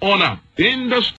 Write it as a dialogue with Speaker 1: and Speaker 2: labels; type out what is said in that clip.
Speaker 1: on a in the